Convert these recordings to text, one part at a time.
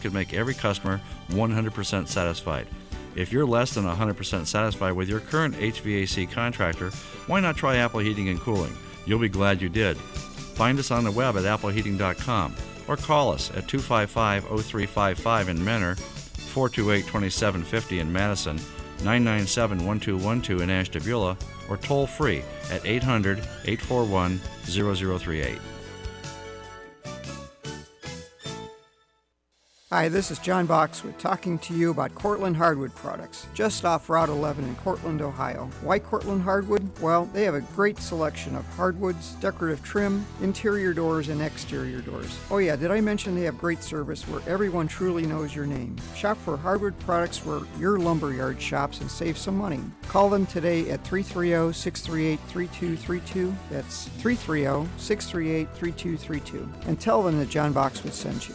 could make every customer 100% satisfied. If you're less than 100% satisfied with your current HVAC contractor, why not try Apple Heating and Cooling? You'll be glad you did. Find us on the web at appleheating.com or call us at 255 0355 in Mentor, 428 2750 in Madison, 997 1212 in Ashtabula, or toll free at 800 841 0038. Hi, this is John Boxwood talking to you about Cortland Hardwood products, just off Route 11 in Cortland, Ohio. Why Cortland Hardwood? Well, they have a great selection of hardwoods, decorative trim, interior doors, and exterior doors. Oh, yeah, did I mention they have great service where everyone truly knows your name? Shop for hardwood products where your lumberyard shops and save some money. Call them today at 330 638 3232. That's 330 638 3232. And tell them that John Boxwood sent you.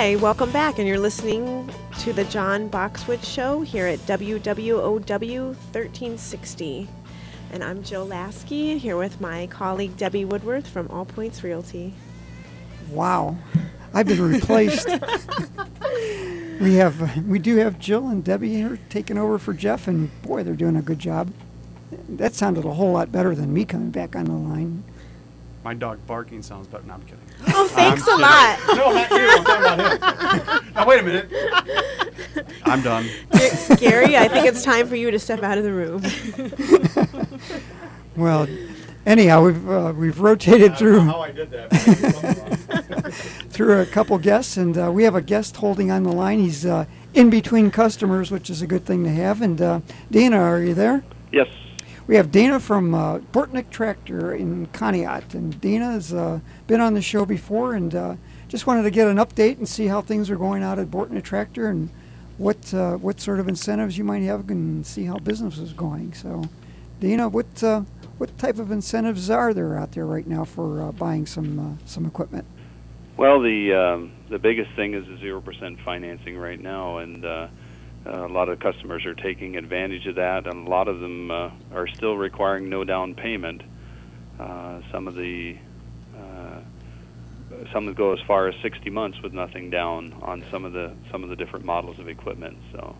Hi, welcome back, and you're listening to the John Boxwood Show here at WWOW 1360. And I'm Jill Lasky here with my colleague Debbie Woodworth from All Points Realty. Wow, I've been replaced. we have, we do have Jill and Debbie here taking over for Jeff, and boy, they're doing a good job. That sounded a whole lot better than me coming back on the line. My dog barking sounds better. No, I'm kidding. Oh, thanks a I'm lot. kidding. No, not you. I'm talking about him. now, wait a minute. I'm done. Ga- Gary, I think it's time for you to step out of the room. Well, anyhow, we've uh, we've rotated through I did that. through a couple guests, and uh, we have a guest holding on the line. He's uh, in between customers, which is a good thing to have. And uh, Dana, are you there? Yes. We have Dana from uh, Bortnick Tractor in Conneaut, and Dana has uh, been on the show before, and uh, just wanted to get an update and see how things are going out at Bortnick Tractor and what uh, what sort of incentives you might have, and see how business is going. So, Dana, what uh, what type of incentives are there out there right now for uh, buying some some equipment? Well, the um, the biggest thing is the zero percent financing right now, and uh, a lot of customers are taking advantage of that, and a lot of them uh, are still requiring no down payment. Uh, some of the uh, some go as far as 60 months with nothing down on some of the some of the different models of equipment. So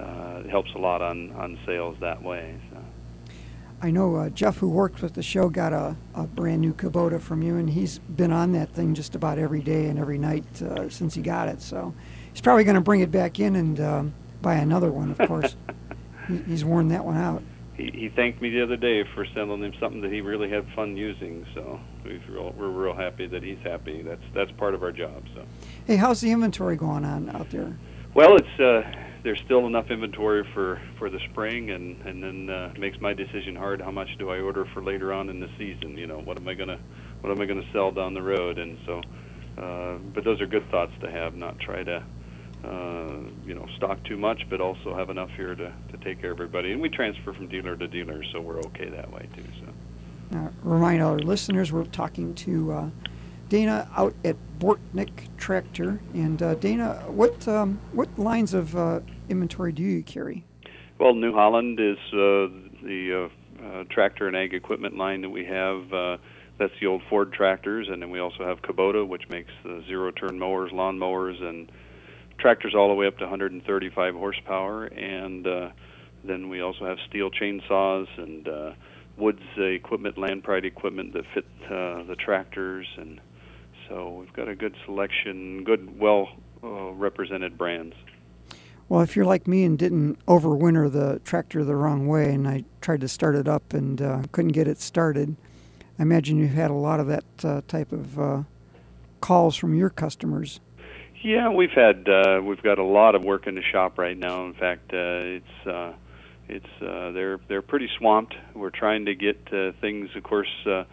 uh, it helps a lot on on sales that way. So. I know uh, Jeff, who worked with the show, got a, a brand new Kubota from you, and he's been on that thing just about every day and every night since he got it. So he's probably going to bring it back in and um, buy another one, of course. he's worn that one out. he, he thanked me the other day for sending him something that he really had fun using. So we've real, we're real happy that he's happy. That's that's part of our job. So Hey, how's the inventory going on out there? well, it's uh, there's still enough inventory for for the spring, and and then uh, makes my decision hard. How much do I order for later on in the season? You know, what am I gonna what am I gonna sell down the road? And so, uh, but those are good thoughts to have. Not try to. Uh, you know, stock too much, but also have enough here to, to take care of everybody. And we transfer from dealer to dealer, so we're okay that way too. So. Uh, remind our listeners we're talking to uh, Dana out at Bortnick Tractor. And uh, Dana, what um, what lines of uh, inventory do you carry? Well, New Holland is uh, the uh, uh, tractor and ag equipment line that we have. Uh, that's the old Ford tractors, and then we also have Kubota, which makes the zero-turn mowers, lawn mowers, and tractors all the way up to 135 horsepower. And uh, then we also have Stihl chainsaws and uh, Woods equipment, Land Pride equipment that fit uh, the tractors, and so we've got a good selection, good, well uh, represented brands. Well, if you're like me and didn't overwinter the tractor the wrong way, and I tried to start it up and uh, couldn't get it started, I imagine you've had a lot of that uh, type of uh, calls from your customers. Yeah, we've had uh, we've got a lot of work in the shop right now. In fact, uh, it's uh, it's uh, they're they're pretty swamped. We're trying to get uh, things, of course, uh,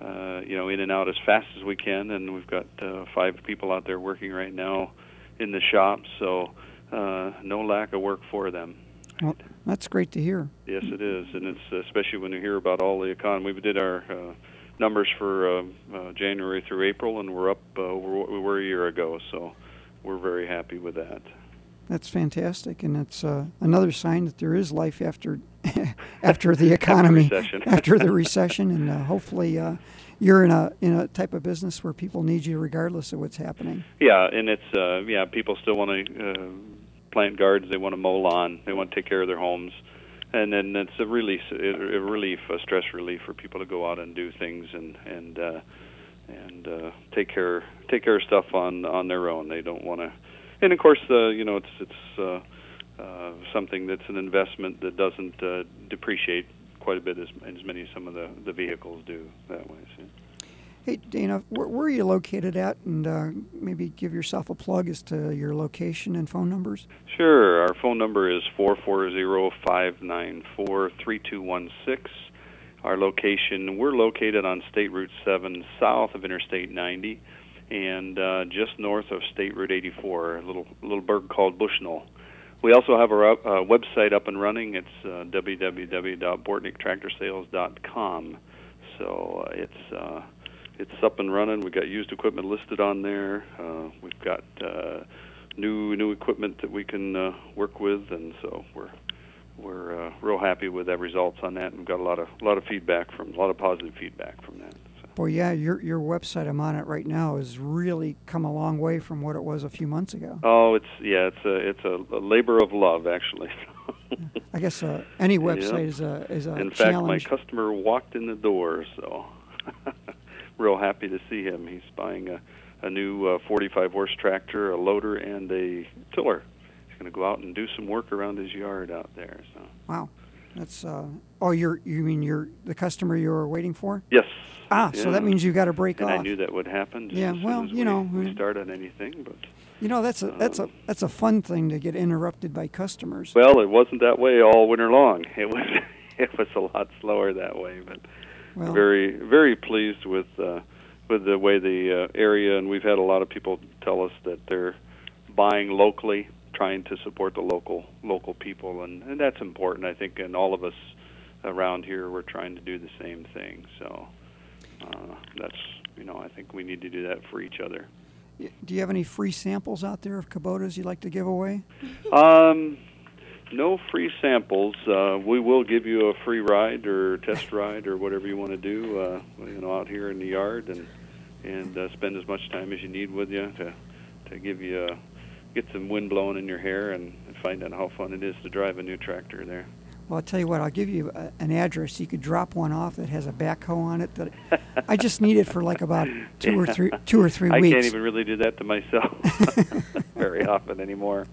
uh, you know, in and out as fast as we can, and we've got uh, five people out there working right now in the shop, so uh, no lack of work for them. Well, that's great to hear. Yes, it is, and it's especially when you hear about all the economy. We did our uh, numbers for uh, uh, January through April, and we're up uh, over what we were a year ago. So we're very happy with that. That's fantastic, and it's uh, another sign that there is life after after the economy, recession. after the recession, and uh, hopefully uh, you're in a in a type of business where people need you regardless of what's happening. Yeah, and it's uh, yeah, people still want to uh, plant gardens. They want to mow lawn. They want to take care of their homes, and then it's a release, a relief, a stress relief for people to go out and do things and and uh, and uh, take care take care of stuff on on their own. They don't want to, and of course, uh, you know, it's it's uh, uh, something that's an investment that doesn't uh, depreciate quite a bit as as many as some of the the vehicles do that way. So. Hey, Dana, where, where, are you located at? And uh, maybe give yourself a plug as to your location and phone numbers. Sure. Our phone number is 440 594 3216. Our location, we're located on State Route 7 south of Interstate 90 and uh, just north of State Route 84, a little, little burg called Bushnell. We also have our uh, website up and running. It's uh, www.bortnicktractorsales.com. So uh, it's uh, it's up and running. We've got used equipment listed on there. Uh, we've got uh, new new equipment that we can uh, work with, and so we're we're uh, real happy with the results on that, and we've got a lot of a lot of feedback from a lot of positive feedback from that. So. Boy, yeah, your your website I'm on it right now has really come a long way from what it was a few months ago. Oh, it's yeah, it's a it's a, a labor of love actually. I guess uh, any website yeah. is a is a In challenge. fact, my customer walked in the door, so real happy to see him. He's buying a a new uh, 45 horse tractor, a loader, and a tiller. Going to go out and do some work around his yard out there. So. Wow, that's uh, oh, you're you mean you're the customer you were waiting for? Yes. Ah, yeah. so that means you got to break and off. I knew that would happen. yeah, well, you we, know, we start on anything, but. You know that's a that's a that's a fun thing to get interrupted by customers. Well, it wasn't that way all winter long. It was it was a lot slower that way, but well, very very pleased with uh, with the way the uh, area, and we've had a lot of people tell us that they're buying locally, trying to support the local local people, and, and that's important. I think, and all of us around here, we're trying to do the same thing. So uh, that's you know, I think we need to do that for each other. Do you have any free samples out there of Kubotas you'd like to give away? Um, no free samples. Uh, we will give you a free ride or test ride or whatever you want to do. Uh, you know, out here in the yard and and uh, spend as much time as you need with you to to give you a, get some wind blowing in your hair and find out how fun it is to drive a new tractor there. Well, I'll tell you what. I'll give you a, an address. You could drop one off that has a backhoe on it. That I just need it for like about two yeah. or three two or three I weeks. I can't even really do that to myself very often anymore.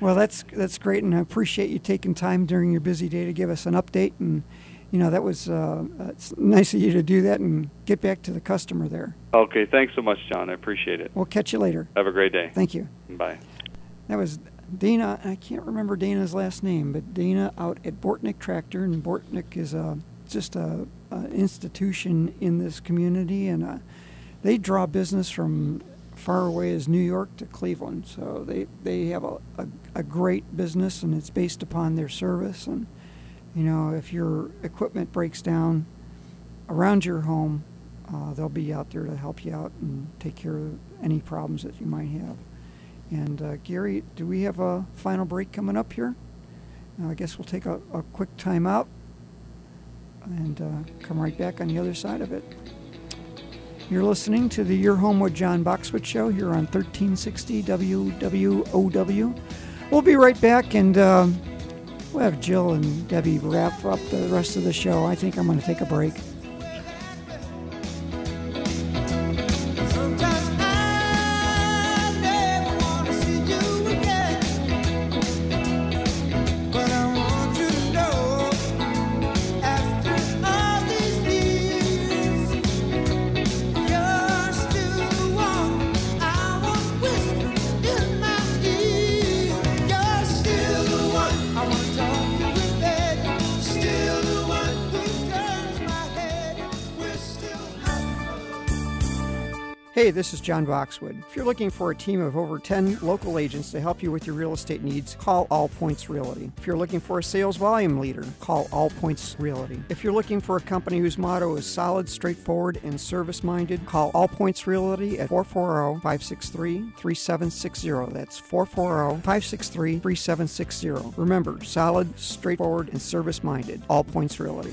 Well, that's that's great, and I appreciate you taking time during your busy day to give us an update. And you know that was uh, it's nice of you to do that and get back to the customer there. Okay, thanks so much, John. I appreciate it. We'll catch you later. Have a great day. Thank you. Bye. That was Dana. I can't remember Dana's last name, but Dana out at Bortnick Tractor, and Bortnick is a just a, a institution in this community, and uh, they draw business from far away as New York to Cleveland. So they, they have a, a, a, great business and it's based upon their service. And, you know, if your equipment breaks down around your home, uh, they'll be out there to help you out and take care of any problems that you might have. And uh, Gary, do we have a final break coming up here? I guess we'll take a, a quick time out and uh, come right back on the other side of it. You're listening to the Your Home with John Boxwood show here on 1360 WWOW. We'll be right back and uh, we'll have Jill and Debbie wrap up the rest of the show. I think I'm going to take a break. This is John Boxwood. If you're looking for a team of over 10 local agents to help you with your real estate needs, call All Points Realty. If you're looking for a sales volume leader, call All Points Realty. If you're looking for a company whose motto is solid, straightforward, and service minded, call All Points Realty at 440 563 3760. That's 440 563 3760. Remember, solid, straightforward, and service minded. All Points Realty.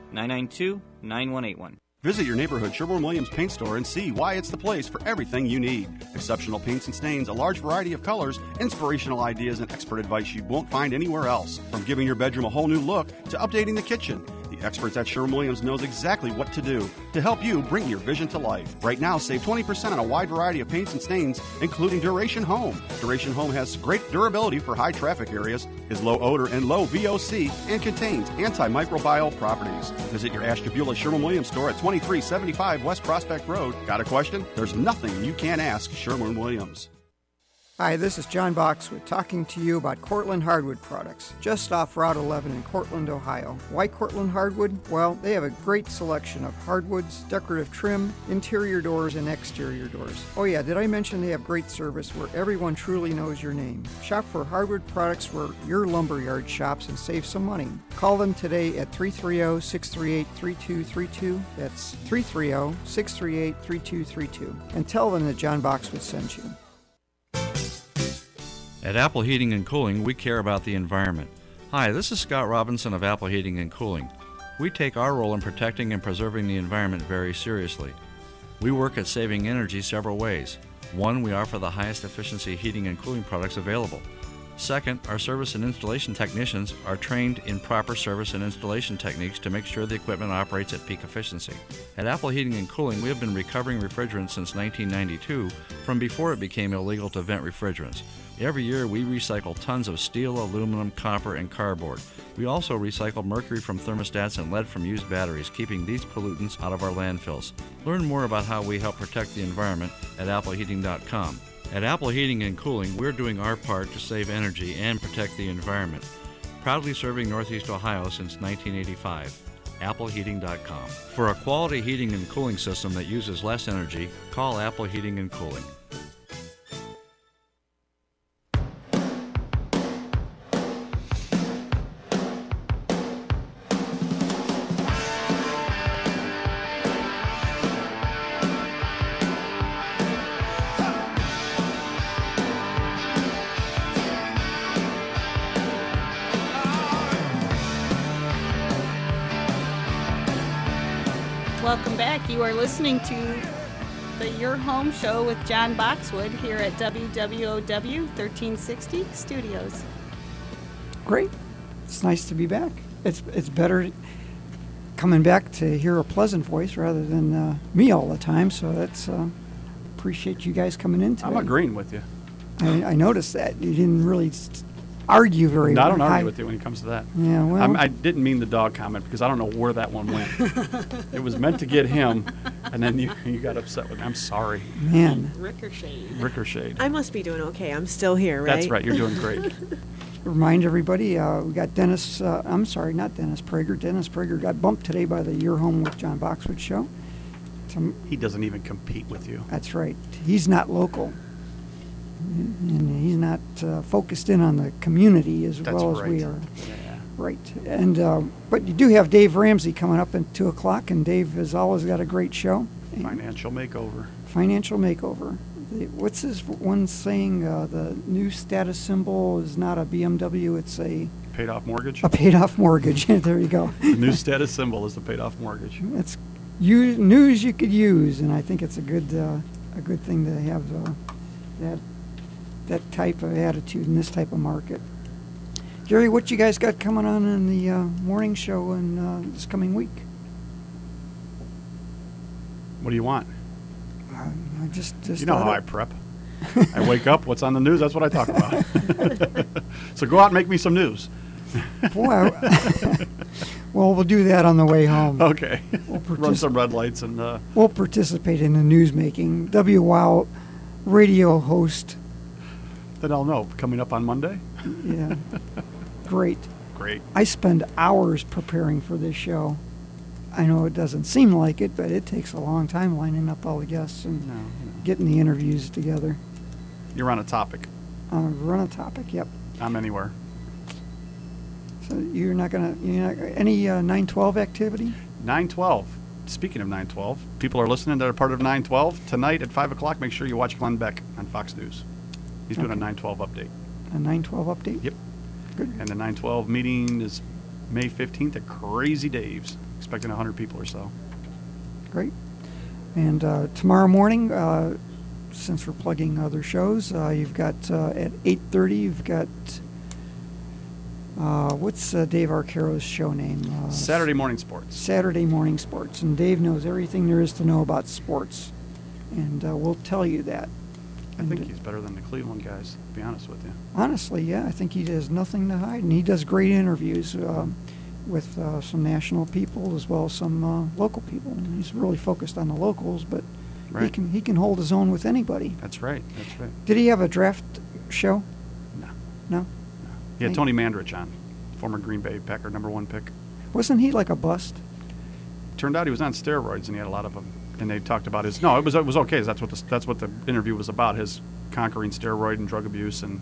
992 9181. Visit your neighborhood Sherwin Williams paint store and see why it's the place for everything you need. Exceptional paints and stains, a large variety of colors, inspirational ideas, and expert advice you won't find anywhere else. From giving your bedroom a whole new look to updating the kitchen. Experts at Sherwin Williams knows exactly what to do to help you bring your vision to life. Right now, save 20% on a wide variety of paints and stains, including Duration Home. Duration Home has great durability for high traffic areas, is low odor and low VOC, and contains antimicrobial properties. Visit your Ashtabula Sherwin Williams store at 2375 West Prospect Road. Got a question? There's nothing you can't ask Sherwin Williams. Hi, this is John Boxwood talking to you about Cortland Hardwood products, just off Route 11 in Cortland, Ohio. Why Cortland Hardwood? Well, they have a great selection of hardwoods, decorative trim, interior doors, and exterior doors. Oh, yeah, did I mention they have great service where everyone truly knows your name? Shop for hardwood products where your lumberyard shops and save some money. Call them today at 330 638 3232. That's 330 638 3232. And tell them that John Boxwood sent you. At Apple Heating and Cooling, we care about the environment. Hi, this is Scott Robinson of Apple Heating and Cooling. We take our role in protecting and preserving the environment very seriously. We work at saving energy several ways. One, we offer the highest efficiency heating and cooling products available. Second, our service and installation technicians are trained in proper service and installation techniques to make sure the equipment operates at peak efficiency. At Apple Heating and Cooling, we have been recovering refrigerants since 1992 from before it became illegal to vent refrigerants. Every year, we recycle tons of steel, aluminum, copper, and cardboard. We also recycle mercury from thermostats and lead from used batteries, keeping these pollutants out of our landfills. Learn more about how we help protect the environment at appleheating.com. At Apple Heating and Cooling, we're doing our part to save energy and protect the environment. Proudly serving Northeast Ohio since 1985. appleheating.com. For a quality heating and cooling system that uses less energy, call Apple Heating and Cooling. Listening to the Your Home Show with John Boxwood here at WWOW 1360 Studios. Great. It's nice to be back. It's it's better coming back to hear a pleasant voice rather than uh, me all the time. So that's uh, appreciate you guys coming in today. I'm agreeing with you. I, I noticed that you didn't really s- argue very. No, I don't high- argue with you when it comes to that. Yeah, well, I'm, I didn't mean the dog comment because I don't know where that one went. it was meant to get him, and then you, you got upset with me. I'm sorry. man. Ricochet. Ricocheted. I must be doing okay. I'm still here, right? That's right. You're doing great. Remind everybody, uh, we got Dennis. Uh, I'm sorry, not Dennis Prager. Dennis Prager got bumped today by the Your Home with John Boxwood show. Some, he doesn't even compete with you. That's right. He's not local. And he's not uh, focused in on the community as That's well as we are. Yeah. Right. And uh, but you do have Dave Ramsey coming up at two o'clock, and Dave has always got a great show. Financial makeover. Financial makeover. The- What's his one saying? Uh, the new status symbol is not a BMW; it's a Paid off mortgage. a paid-off mortgage. there you go. The new status symbol is the paid off mortgage. It's you, news you could use, and I think it's a good uh, a good thing to have uh, that that type of attitude in this type of market. Jerry, what you guys got coming on in the uh, morning show in uh, this coming week? What do you want? I, I just, just You know how I prep. I wake up, what's on the news, that's what I talk about. so go out and make me some news. Boy, well, we'll do that on the way home. Okay. We'll, Run some red lights and uh, we'll participate in the news making. WWOW radio host. Then I'll know. Coming up on Monday? Yeah, great. Great. I spend hours preparing for this show. I know it doesn't seem like it, but it takes a long time lining up all the guests and No, no. getting the interviews together. You're on a topic. Uh, run a topic, yep. I'm anywhere. So you're not gonna, you're not any uh, 912 activity? 912. Speaking of 912, people are listening that are part of 912. Tonight at 5 o'clock, make sure you watch Glenn Beck on Fox News. He's doing a 912 update. A 912 update? Yep. Good. And the 912 meeting is May 15th at Crazy Dave's. Expecting 100 people or so. Great. And uh, tomorrow morning, uh, since we're plugging other shows, uh, you've got uh, at 8:30. You've got uh, what's uh, Dave Arcaro's show name? Uh, Saturday morning sports. Saturday morning sports, and Dave knows everything there is to know about sports, and uh, we'll tell you that. I think he's better than the Cleveland guys, to be honest with you. honestly, yeah, I think he has nothing to hide, and he does great interviews um, with uh, some national people as well as some uh, local people. And he's really focused on the locals, but he can he can hold his own with anybody. That's right. That's right. Did he have a draft show? No. No. no. He had Tony Mandarich on, former Green Bay Packer number one pick. Wasn't he like a bust? Turned out he was on steroids and he had a lot of them. And they talked about his no, it was it was okay. That's what the, that's what the interview was about. His conquering steroid and drug abuse, and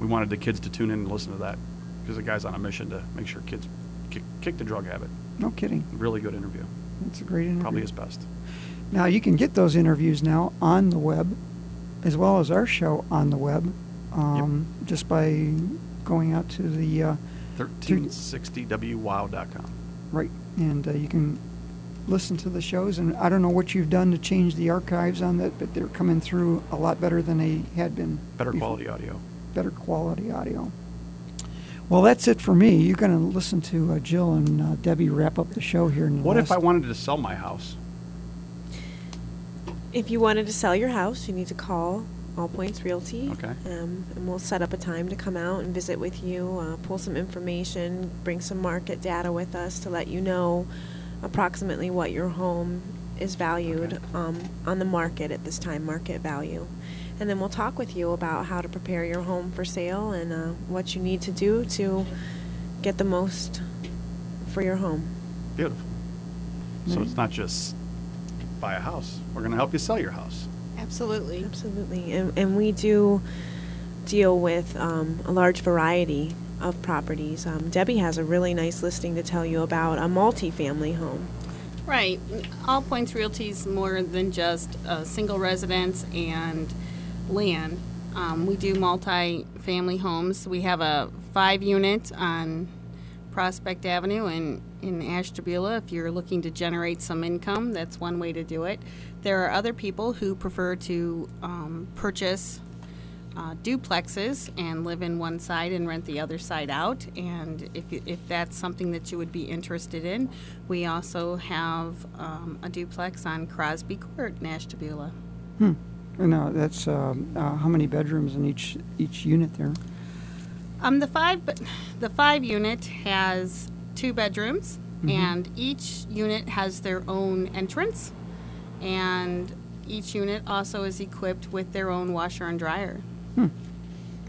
we wanted the kids to tune in and listen to that because the guy's on a mission to make sure kids kick, kick the drug habit. No kidding. Really good interview. That's a great interview. Probably his best. Now you can get those interviews now on the web, as well as our show on the web, um, just by going out to the uh, 1360wow.com. right, and uh, you can listen to the shows. And I don't know what you've done to change the archives on that, but they're coming through a lot better than they had been. Better before. quality audio. Better quality audio. Well, that's it for me. You're going to listen to uh, Jill and uh, Debbie wrap up the show here. In the What if I wanted to sell my house? If you wanted to sell your house, you need to call All Points Realty. Okay. Um, and we'll set up a time to come out and visit with you, uh, pull some information, bring some market data with us to let you know approximately what your home is valued Okay. um, on the market at this time, market value. And then we'll talk with you about how to prepare your home for sale and uh, what you need to do to get the most for your home. Beautiful. So it's not just buy a house. We're going to help you sell your house. Absolutely. Absolutely, and, and we do deal with um, a large variety of properties. Um, Debbie has a really nice listing to tell you about a multi-family home. Right. All Points Realty is more than just a single residence and land. Um, we do multi-family homes. We have a five unit on Prospect Avenue in, in Ashtabula. If you're looking to generate some income, that's one way to do it. There are other people who prefer to um, purchase uh, duplexes and live in one side and rent the other side out. And if, you- if that's something that you would be interested in, we also have um, a duplex on Crosby Court in Ashtabula. No, that's um, uh, how many bedrooms in each each unit there? Um, the five, the five unit has two bedrooms, Mm-hmm. and each unit has their own entrance, and each unit also is equipped with their own washer and dryer.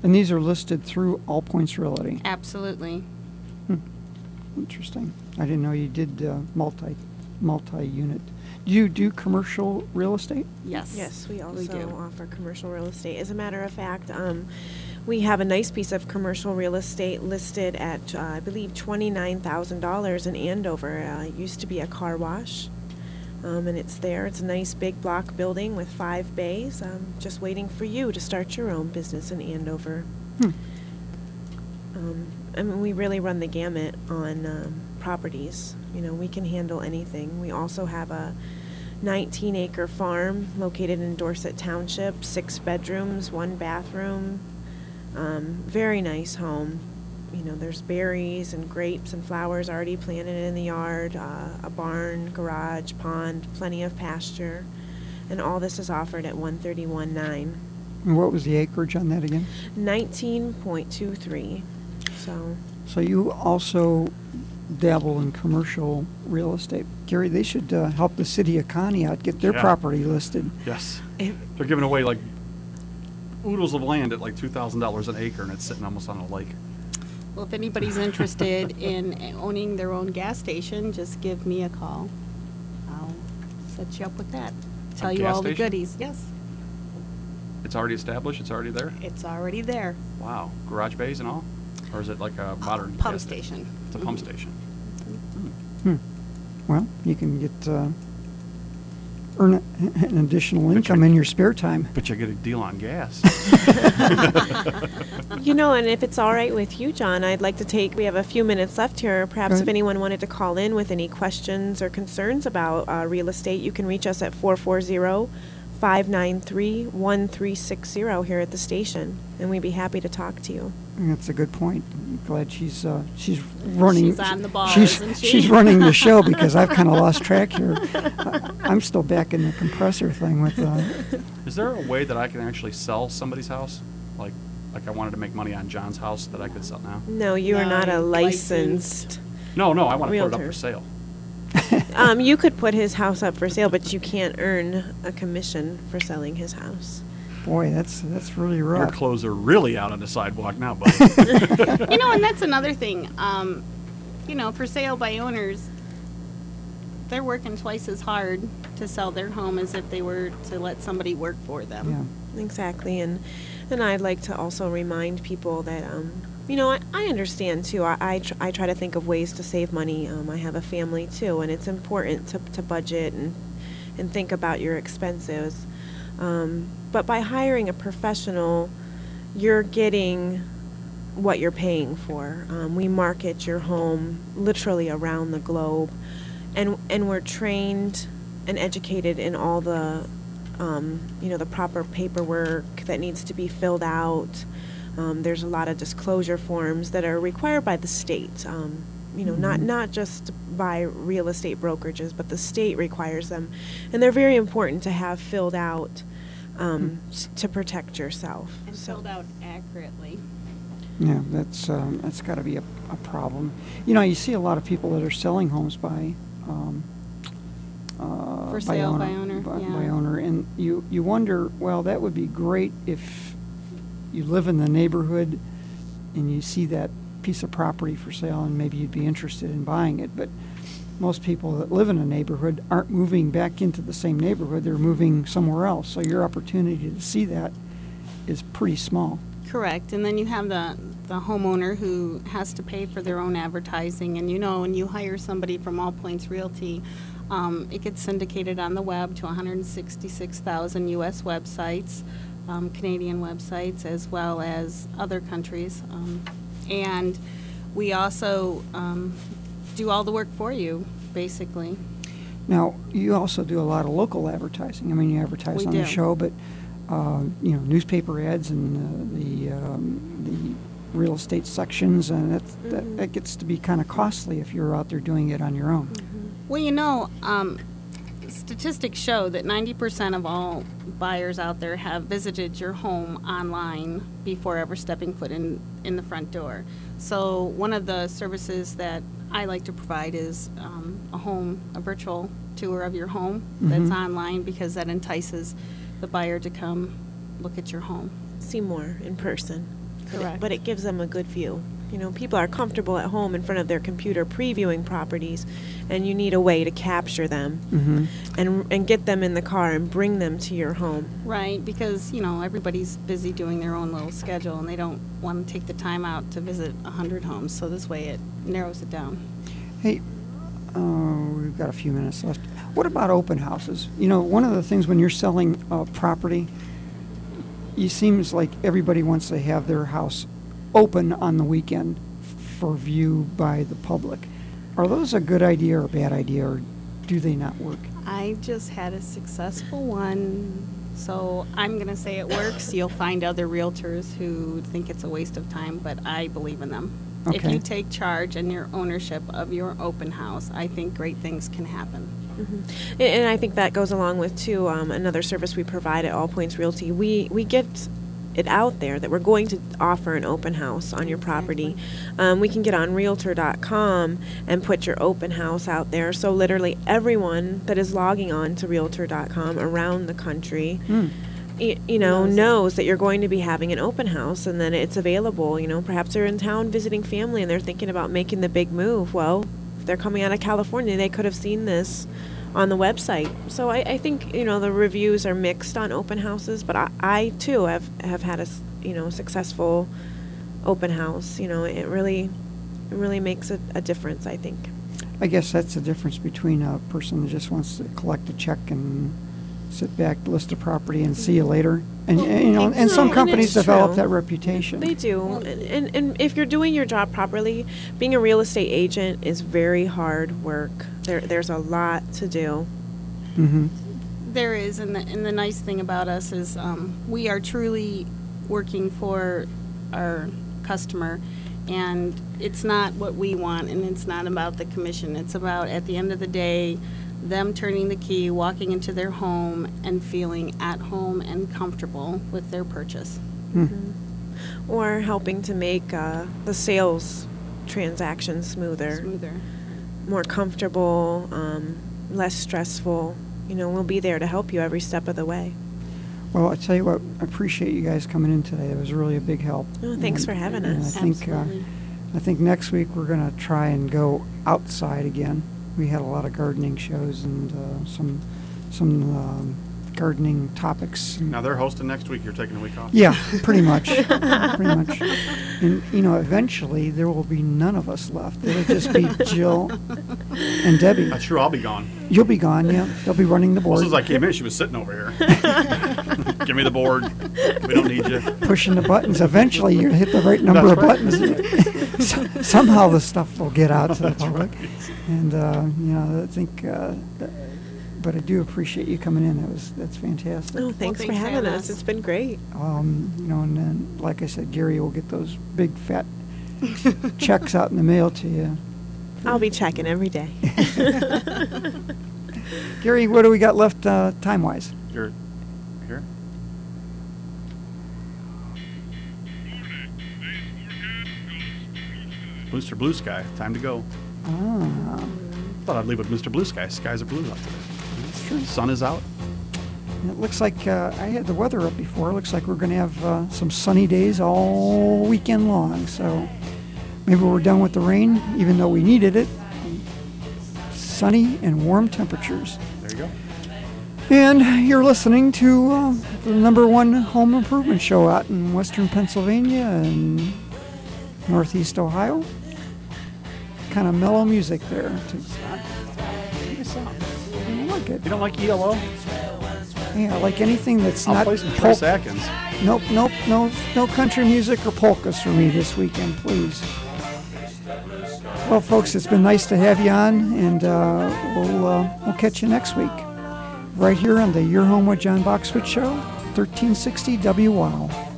And these are listed through All Points Realty. Absolutely. Interesting. I didn't know you did uh, multi multi unit. Do you do commercial real estate? Yes. Yes, we also do. offer commercial real estate. As a matter of fact, um, we have a nice piece of commercial real estate listed at, uh, I believe, twenty-nine thousand dollars in Andover. Uh, it used to be a car wash, um, and it's there. It's a nice big block building with five bays. Um, just waiting for you to start your own business in Andover. Um, I mean, we really run the gamut on um, properties. You know, we can handle anything. We also have a 19 acre farm located in Dorset Township, six bedrooms, one bathroom. Um, very nice home. You know, there's berries and grapes and flowers already planted in the yard, uh, a barn, garage, pond, plenty of pasture, and all this is offered at 131.9. And what was the acreage on that again? 19.23. So, So you also dabble in commercial real estate. Gary, they should uh, help the city of Conneaut out, get their Yeah. property listed. Yes. if, They're giving away like oodles of land at like two thousand dollars an acre, and it's sitting almost on a lake. Well, if anybody's interested in owning their own gas station, just give me a call. I'll set you up with that. Tell you gas all the station? goodies. Yes, It's already established. It's already there. it's already there. Wow, garage bays and all, or is it like a modern Pump gas sta- station. It's a pump station. Hmm. Well, you can get, uh, earn a- an additional income in your spare time. But you get a deal on gas. you know, and if it's all right with you, John, I'd like to take, we have a few minutes left here. Perhaps if ahead. anyone wanted to call in with any questions or concerns about uh, real estate, you can reach us at 440 593 1360 here at the station, and we'd be happy to talk to you. That's a good point. I'm glad she's, uh, she's running. She's on the ball, she's- isn't she? She's running the show because I've kind of lost track here. I- I'm still back in the compressor thing with, uh, Is there a way that I can actually sell somebody's house? Like, like I wanted to make money on John's house that I could sell now? No, you are not a licensed. licensed. No, no, I want to put it up for sale. Um, you could put his house up for sale, but you can't earn a commission for selling his house. boy, that's, that's really rough. Your rough. clothes are really out on the sidewalk now, buddy. you know, and that's another thing. Um, you know, for sale by owners, they're working twice as hard to sell their home as if they were to let somebody work for them. Yeah. Exactly, and and I'd like to also remind people that um, you know I, I understand too. I I, tr- I try to think of ways to save money. Um, I have a family too, and it's important to, to budget and and think about your expenses. Um, but by hiring a professional, you're getting what you're paying for. Um, we market your home literally around the globe, and and we're trained and educated in all the um, you know the proper paperwork that needs to be filled out. Um, there's a lot of disclosure forms that are required by the state. Um, you know, not not just by real estate brokerages, but the state requires them, and they're very important to have filled out um, s- to protect yourself. And So- filled out accurately. Yeah, that's, um, that's gotta be a, a problem. You know, you see a lot of people that are selling homes by, um, uh, For sale by owner, By, yeah. by owner, and you, you wonder, well, that would be great if you live in the neighborhood and you see that piece of property for sale and maybe you'd be interested in buying it, but most people that live in a neighborhood aren't moving back into the same neighborhood, they're moving somewhere else, so your opportunity to see that is pretty small. Correct. And then you have the, the homeowner who has to pay for their own advertising. And you know, when you hire somebody from All Points Realty, um, it gets syndicated on the web to 166,000 U.S. websites, um, Canadian websites, as well as other countries. Um, and we also um, do all the work for you, basically. Now, you also do a lot of local advertising. I mean, you advertise We on the show, but, uh, you know, newspaper ads and uh, the, um, the real estate sections, and that, Mm-hmm. that, that gets to be kind of costly if you're out there doing it on your own. Well, you know, um, statistics show that 90% of all buyers out there have visited your home online before ever stepping foot in, in the front door. So, one of the services that I like to provide is um, a home, a virtual tour of your home that's online because that entices the buyer to come look at your home. see more in person. But it- Correct. But it gives them a good view. You know, people are comfortable at home in front of their computer previewing properties, and you need a way to capture them Mm-hmm. and and get them in the car and bring them to your home. Right, because, you know, everybody's busy doing their own little schedule and they don't want to take the time out to visit 100 homes. So, this way it narrows it down. Hey, uh, we've got a few minutes left. What about open houses? You know, one of the things when you're selling uh, property, it seems like everybody wants to have their house open on the weekend for view by the public. Are those a good idea or a bad idea, or do they not work? I just had a successful one, so I'm going to say it works. You'll find other realtors who think it's a waste of time, but I believe in them. If you take charge and your ownership of your open house, I think great things can happen. And- And I think that goes along with too um, another service we provide at All Points Realty. We we get it out there that we're going to offer an open house on your property. Um, we can get on Realtor.com and put your open house out there. So literally everyone that is logging on to Realtor.com around the country. y- You know, knows that you're going to be having an open house and then it's available. You know, perhaps they're in town visiting family and they're thinking about making the big move. Well, if they're coming out of California, they could have seen this on the website. So I, I think you know the reviews are mixed on open houses, but I, I too have have had a you know successful open house. You know, it really it really makes a, a difference. I think. I guess that's the difference between a person that just wants to collect a check and sit back, list a property, and see you later. And, and, you know, and some No, and companies it's develop true. that reputation. They do, and, and and if you're doing your job properly, being a real estate agent is very hard work. There there's a lot to do. hmm There is, and the, and the nice thing about us is um, we are truly working for our customer, and it's not what we want, and it's not about the commission. It's about, at the end of the day, them turning the key, walking into their home, and feeling at home and comfortable with their purchase. Or helping to make uh, the sales transaction smoother. Smoother. more comfortable, um, less stressful. You know, we'll be there to help you every step of the way. Well, I tell you what, I appreciate you guys coming in today. It was really a big help. Oh, thanks And- for having us. I think, uh, I think next week we're going to try and go outside again. We had a lot of gardening shows and uh, some some um, gardening topics. Now they're hosting next week. You're taking a week off. Yeah, pretty much. pretty much. And, you know, eventually there will be none of us left. It'll just be Jill and Debbie. That's true. I'll be gone. You'll be gone, yeah. They'll be running the Well, board, as I came in, she was sitting over here. Give me the board. We don't need you. pushing the buttons. Eventually you'll hit the right number of That's buttons. So- Somehow the stuff will get out to the public. And, uh, you know, I think, uh, th- but I do appreciate you coming in. That was, that's fantastic. Oh, thanks, for thanks for having having us. us. It's been great. Um, you know, and then, like I said, Gary will get those big fat checks out in the mail to you. I'll be checking every day. Gary, what do we got left uh, time wise? You're Mr. Blue Sky, time to go. Ah, Thought I'd leave with Mr. Blue Sky. Skies are blue out today. that's true. Sun is out. And It looks like uh, I had the weather up before. It looks like we're going to have uh, some sunny days all weekend long. So maybe we're done with the rain, even though we needed it. Sunny and warm temperatures. There you go. And you're listening to uh, the number one home improvement show out in western Pennsylvania and northeast Ohio. Kind of mellow music there. To, I like it. You don't like ELO? Yeah, like anything that's I'll not play some Atkins. Nope, nope, no, no country music or polkas for me this weekend, please. Well, folks, it's been nice to have you on, and uh, we'll uh, we'll catch you next week, right here on the Your Home with John Boxwood Show, 1360 WOW.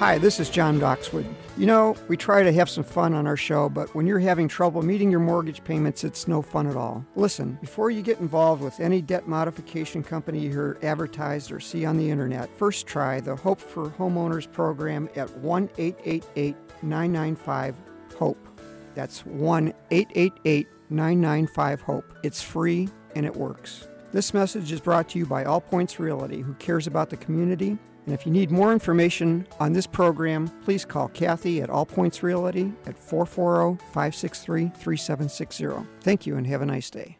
Hi, this is John Boxwood. You know, we try to have some fun on our show, but when you're having trouble meeting your mortgage payments, it's no fun at all. Listen, before you get involved with any debt modification company you hear advertised or see on the internet, first try the Hope for Homeowners program at 1 888 995 HOPE. That's 1 888 995 HOPE. It's free and it works. This message is brought to you by All Points Realty, who cares about the community. And if you need more information on this program, please call Kathy at All Points Realty at 440 563 3760. Thank you and have a nice day.